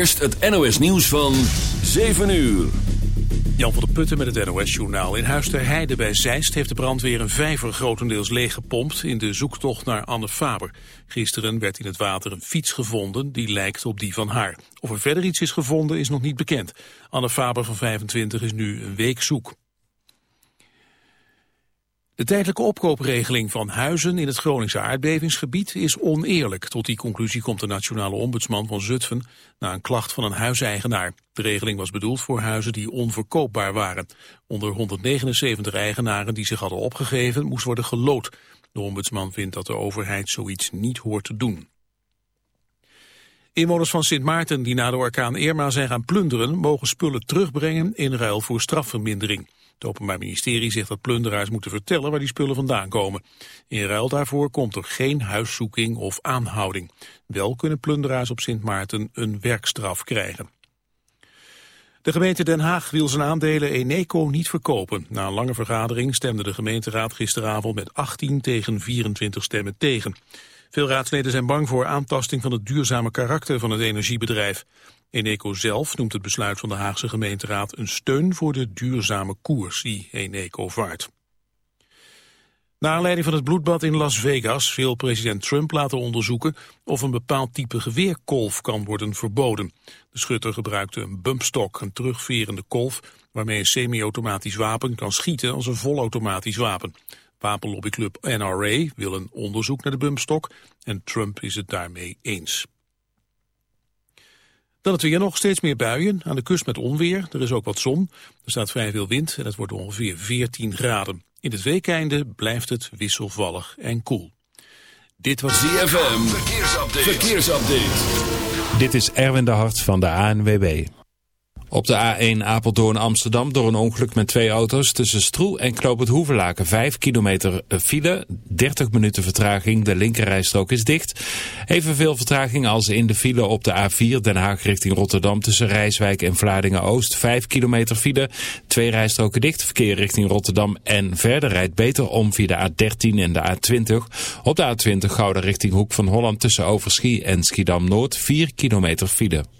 eerst het NOS nieuws van 7 uur. Jan van der Putten met het NOS-journaal. In Huis ter Heide bij Zeist heeft de brandweer een vijver grotendeels leeggepompt in de zoektocht naar Anne Faber. Gisteren werd in het water een fiets gevonden die lijkt op die van haar. Of er verder iets is gevonden is nog niet bekend. Anne Faber van 25 is nu een week zoek. De tijdelijke opkoopregeling van huizen in het Groningse aardbevingsgebied is oneerlijk. Tot die conclusie komt de nationale ombudsman van Zutphen na een klacht van een huiseigenaar. De regeling was bedoeld voor huizen die onverkoopbaar waren. Onder 179 eigenaren die zich hadden opgegeven moest worden gelood. De ombudsman vindt dat de overheid zoiets niet hoort te doen. Inwoners van Sint Maarten die na de orkaan Irma zijn gaan plunderen... mogen spullen terugbrengen in ruil voor strafvermindering. Het Openbaar Ministerie zegt dat plunderaars moeten vertellen waar die spullen vandaan komen. In ruil daarvoor komt er geen huiszoeking of aanhouding. Wel kunnen plunderaars op Sint Maarten een werkstraf krijgen. De gemeente Den Haag wil zijn aandelen Eneco niet verkopen. Na een lange vergadering stemde de gemeenteraad gisteravond met 18 tegen 24 stemmen tegen. Veel raadsleden zijn bang voor aantasting van het duurzame karakter van het energiebedrijf. Eneco zelf noemt het besluit van de Haagse gemeenteraad een steun voor de duurzame koers die Eneco vaart. Naar aanleiding van het bloedbad in Las Vegas wil president Trump laten onderzoeken of een bepaald type geweerkolf kan worden verboden. De schutter gebruikte een bumpstok, een terugverende kolf, waarmee een semi-automatisch wapen kan schieten als een volautomatisch wapen. Wapenlobbyclub NRA wil een onderzoek naar de bumpstok en Trump is het daarmee eens. Dan het weer nog steeds meer buien, aan de kust met onweer. Er is ook wat zon, er staat vrij veel wind en het wordt ongeveer 14 graden. In het weekeinde blijft het wisselvallig en koel. Dit was ZFM, verkeersupdate. verkeersupdate. Dit is Erwin de Hart van de ANWB. Op de A1 Apeldoorn Amsterdam door een ongeluk met twee auto's tussen Stroe en Knoop het Hoevelaken. 5 kilometer file, 30 minuten vertraging, de linkerrijstrook is dicht. Evenveel vertraging als in de file op de A4 Den Haag richting Rotterdam tussen Rijswijk en Vlaardingen-Oost. 5 kilometer file, twee rijstroken dicht, verkeer richting Rotterdam en verder rijdt beter om via de A13 en de A20. Op de A20 Gouden richting Hoek van Holland tussen Overschie en Schiedam-Noord 4 kilometer file.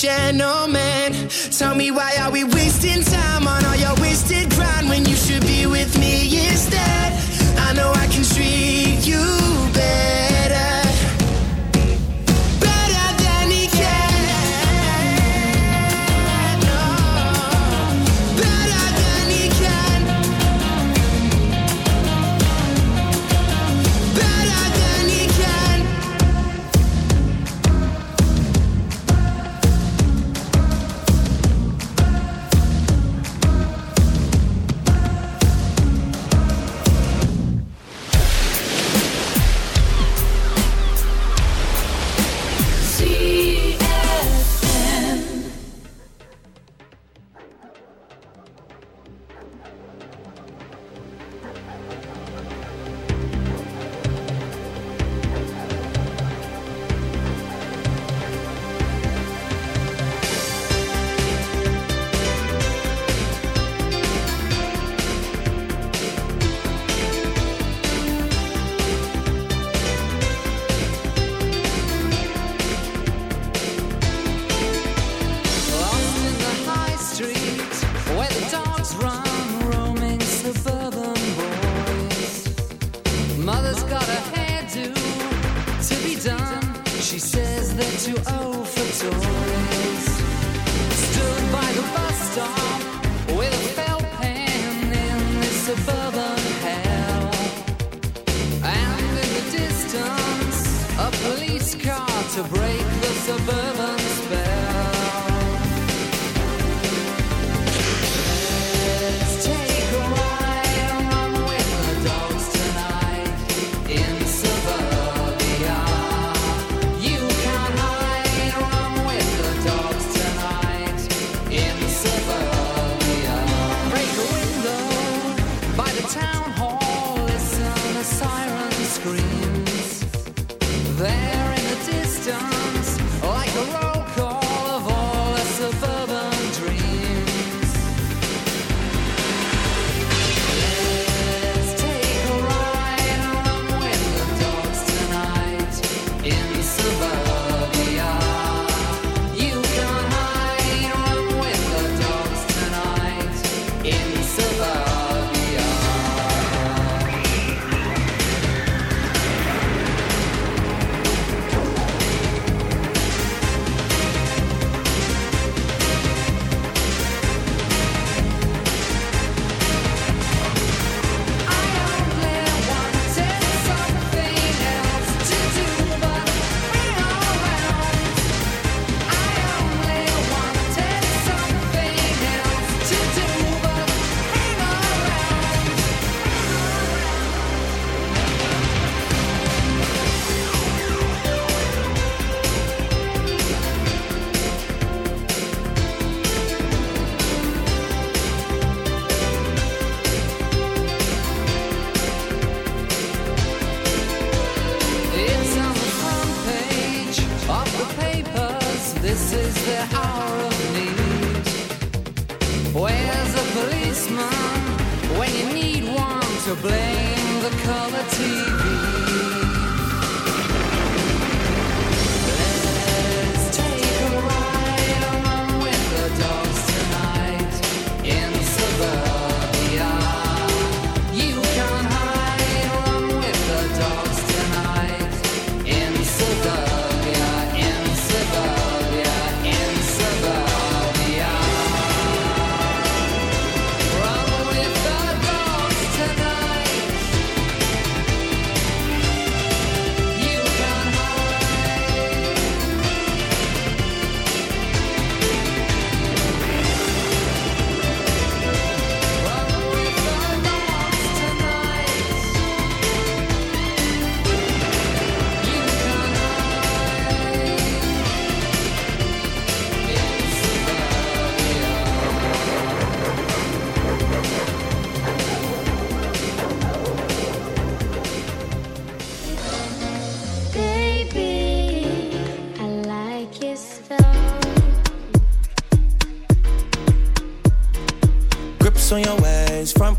gentlemen. Tell me why are we wasting time?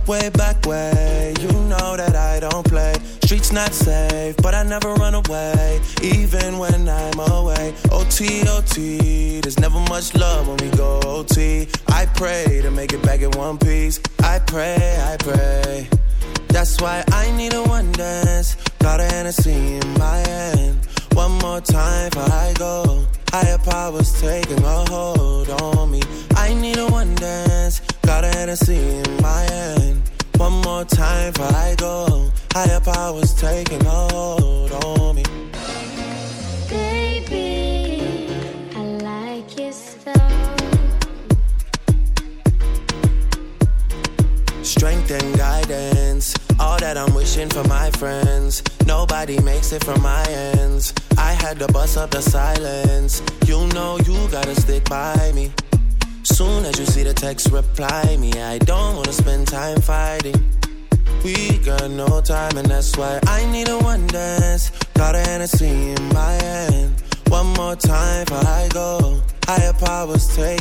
way back way. You know that I don't play. Streets not safe, but I never run away. Even when I'm away. O T O T, there's never much love when we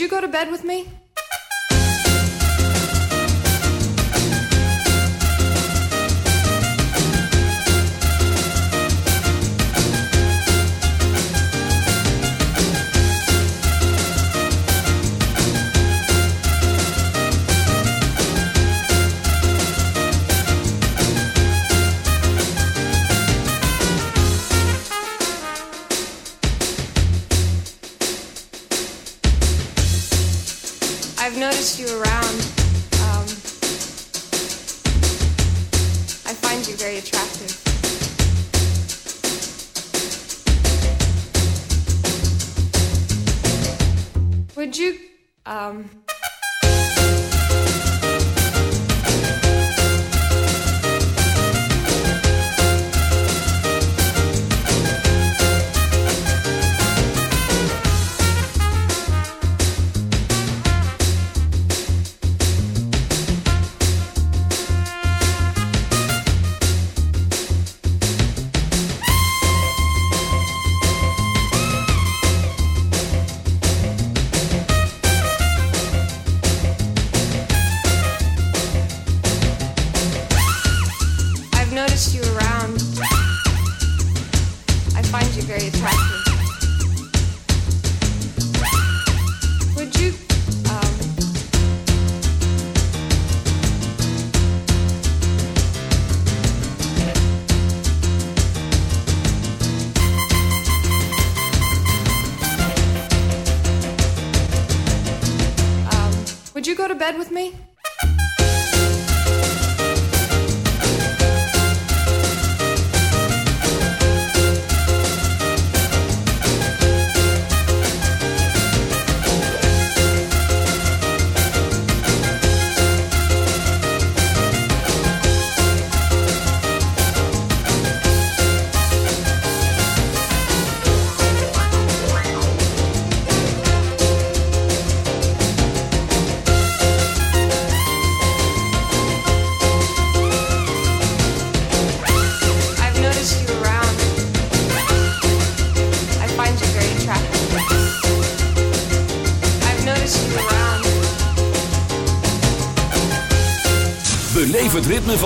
Could you go to bed with me?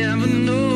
never know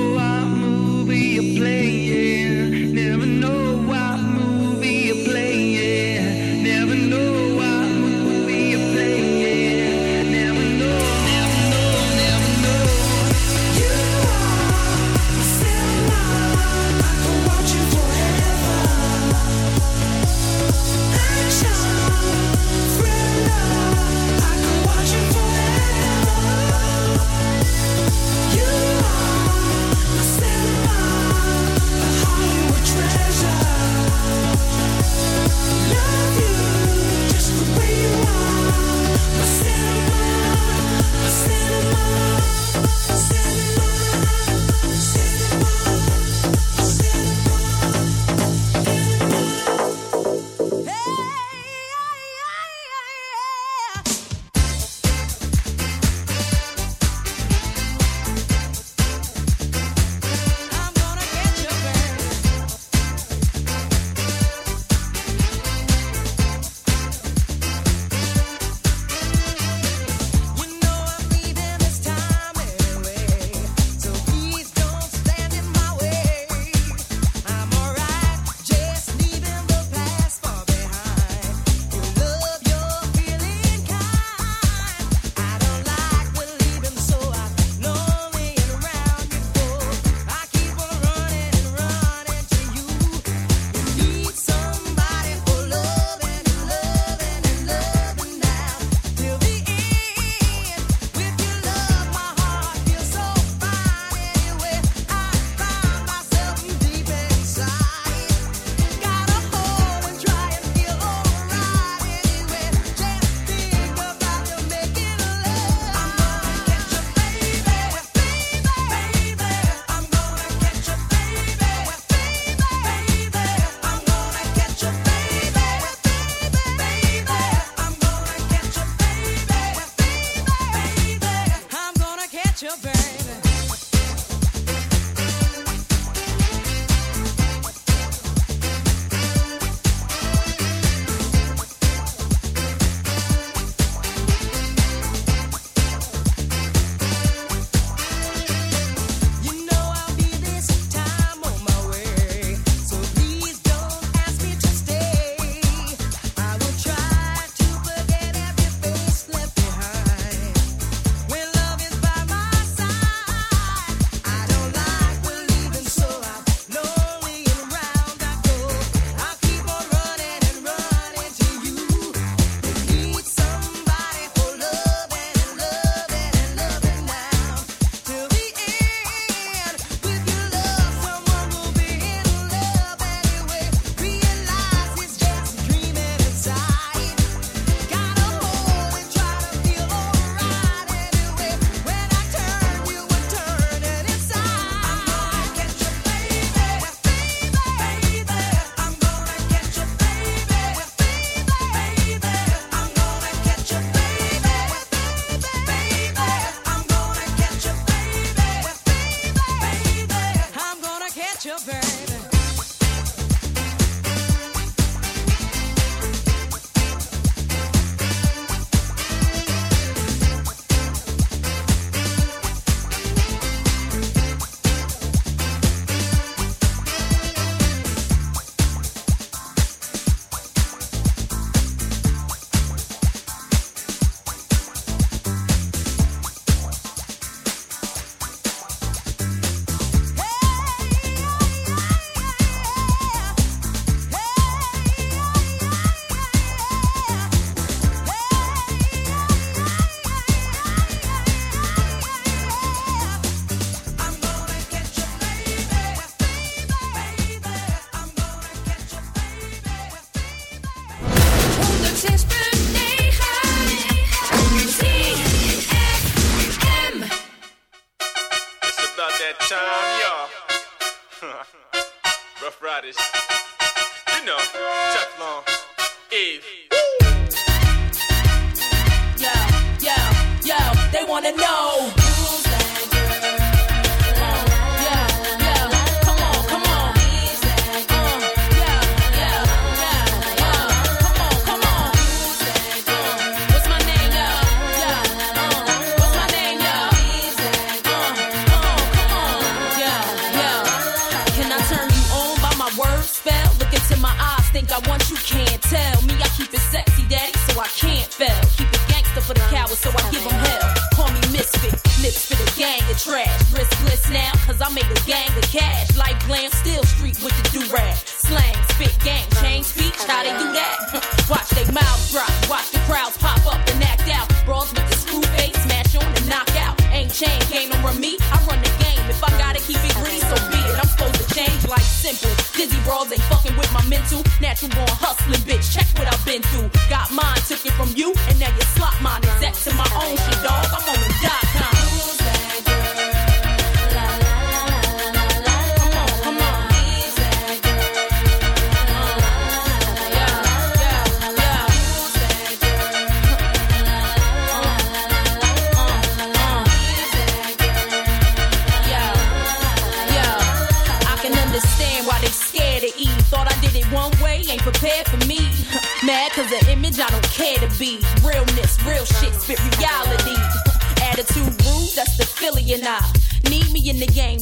Got mine, took it from you,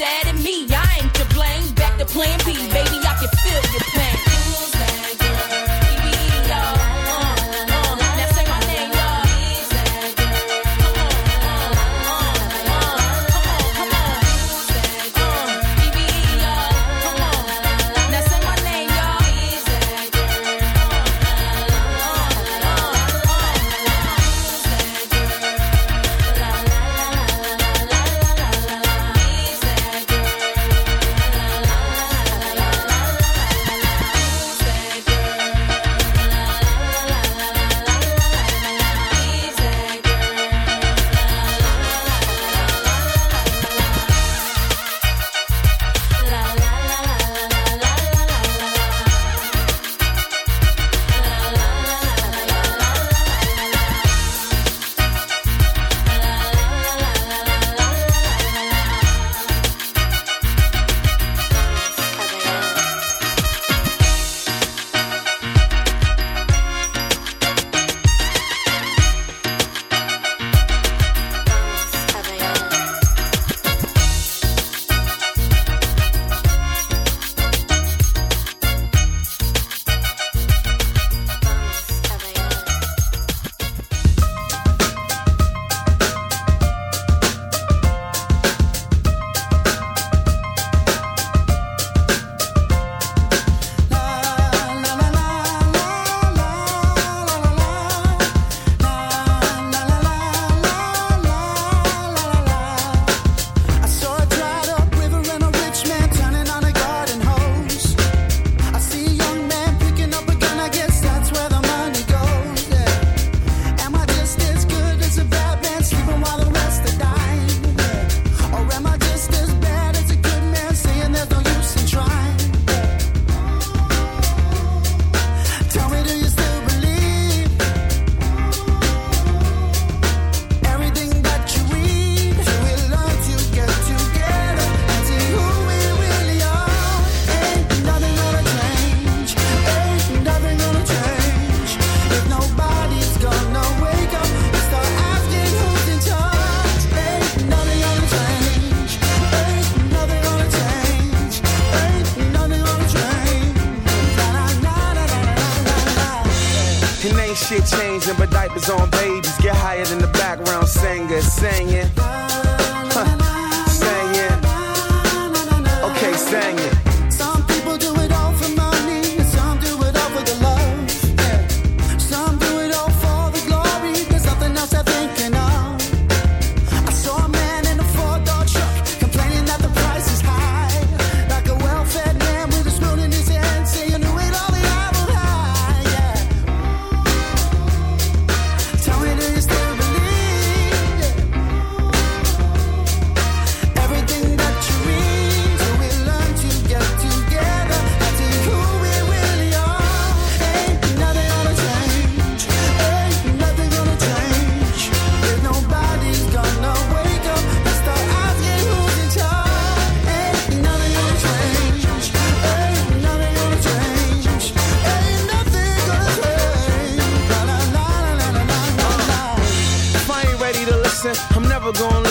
sad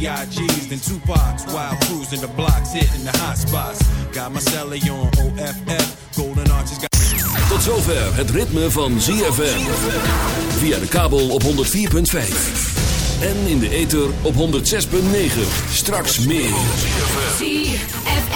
B.I.G's, then Tupac's while cruising the blocks, hitting the hot spots. Got my celly on OFF, Golden Arches got. Tot zover het ritme van ZFM. Via de kabel op 104.5. En in de ether op 106.9. Straks meer. ZFM.